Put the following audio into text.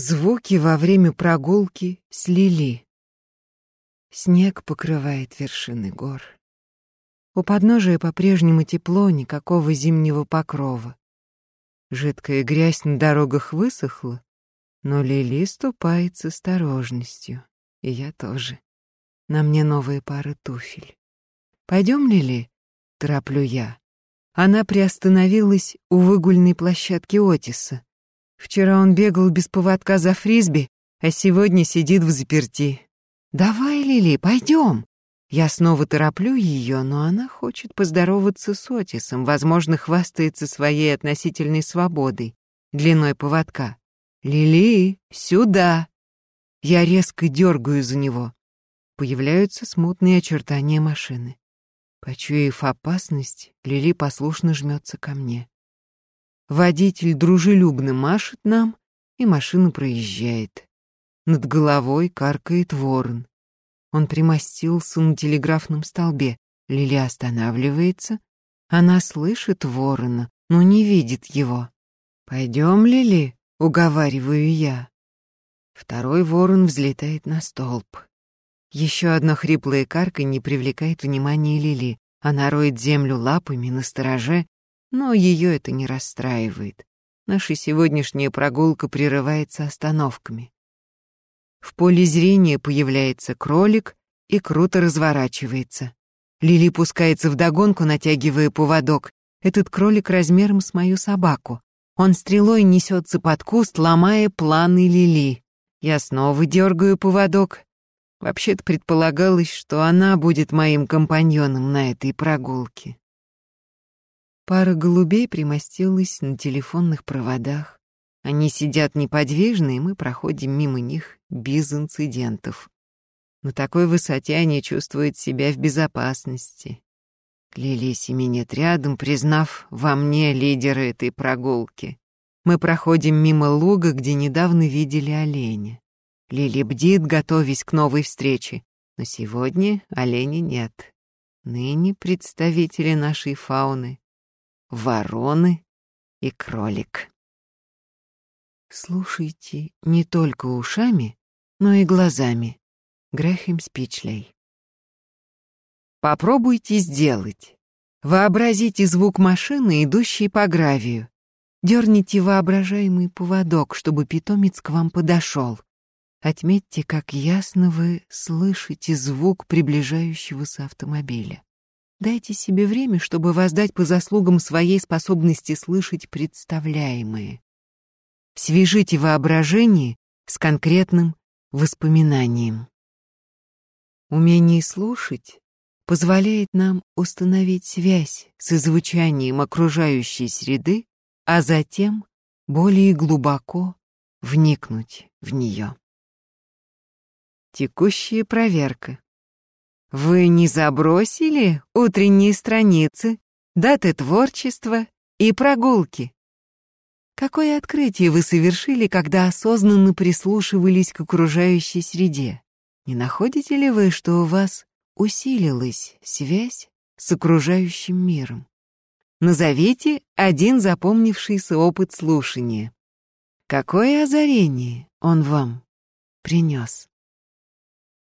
Звуки во время прогулки с Лили. Снег покрывает вершины гор. У подножия по-прежнему тепло, никакого зимнего покрова. Жидкая грязь на дорогах высохла, но Лили ступает с осторожностью, и я тоже. На мне новые пары туфель. Пойдем, Лили? Тороплю я. Она приостановилась у выгульной площадки Отиса. Вчера он бегал без поводка за фрисби, а сегодня сидит в заперти. «Давай, Лили, пойдем!» Я снова тороплю ее, но она хочет поздороваться с Отисом, возможно, хвастается своей относительной свободой, длиной поводка. «Лили, сюда!» Я резко дергаю за него. Появляются смутные очертания машины. Почуяв опасность, Лили послушно жмется ко мне. Водитель дружелюбно машет нам, и машина проезжает. Над головой каркает ворон. Он примостился на телеграфном столбе. Лили останавливается. Она слышит ворона, но не видит его. «Пойдем, Лили», — уговариваю я. Второй ворон взлетает на столб. Еще одно хриплое карка не привлекает внимания Лили. Она роет землю лапами на стороже, но ее это не расстраивает. Наша сегодняшняя прогулка прерывается остановками. В поле зрения появляется кролик и круто разворачивается. Лили пускается вдогонку, натягивая поводок. Этот кролик размером с мою собаку. Он стрелой несется под куст, ломая планы Лили. Я снова дергаю поводок. Вообще-то предполагалось, что она будет моим компаньоном на этой прогулке. Пара голубей примостилась на телефонных проводах. Они сидят неподвижно, и мы проходим мимо них без инцидентов. На такой высоте они чувствуют себя в безопасности. Лили семенит рядом, признав во мне лидера этой прогулки. Мы проходим мимо луга, где недавно видели оленя. Лили бдит, готовясь к новой встрече. Но сегодня оленя нет. Ныне представители нашей фауны вороны и кролик. Слушайте не только ушами, но и глазами. Грэхэм Спичлей. Попробуйте сделать. Вообразите звук машины, идущей по гравию. Дерните воображаемый поводок, чтобы питомец к вам подошел. Отметьте, как ясно вы слышите звук приближающегося автомобиля. Дайте себе время, чтобы воздать по заслугам своей способности слышать представляемые. Свяжите воображение с конкретным воспоминанием. Умение слушать позволяет нам установить связь с звучанием окружающей среды, а затем более глубоко вникнуть в нее. Текущая проверка. Вы не забросили утренние страницы, даты творчества и прогулки? Какое открытие вы совершили, когда осознанно прислушивались к окружающей среде? Не находите ли вы, что у вас усилилась связь с окружающим миром? Назовите один запомнившийся опыт слушания. Какое озарение он вам принес?